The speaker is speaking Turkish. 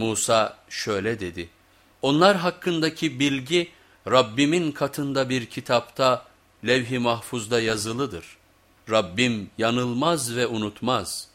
Musa şöyle dedi, onlar hakkındaki bilgi Rabbimin katında bir kitapta levh-i mahfuzda yazılıdır. Rabbim yanılmaz ve unutmaz.''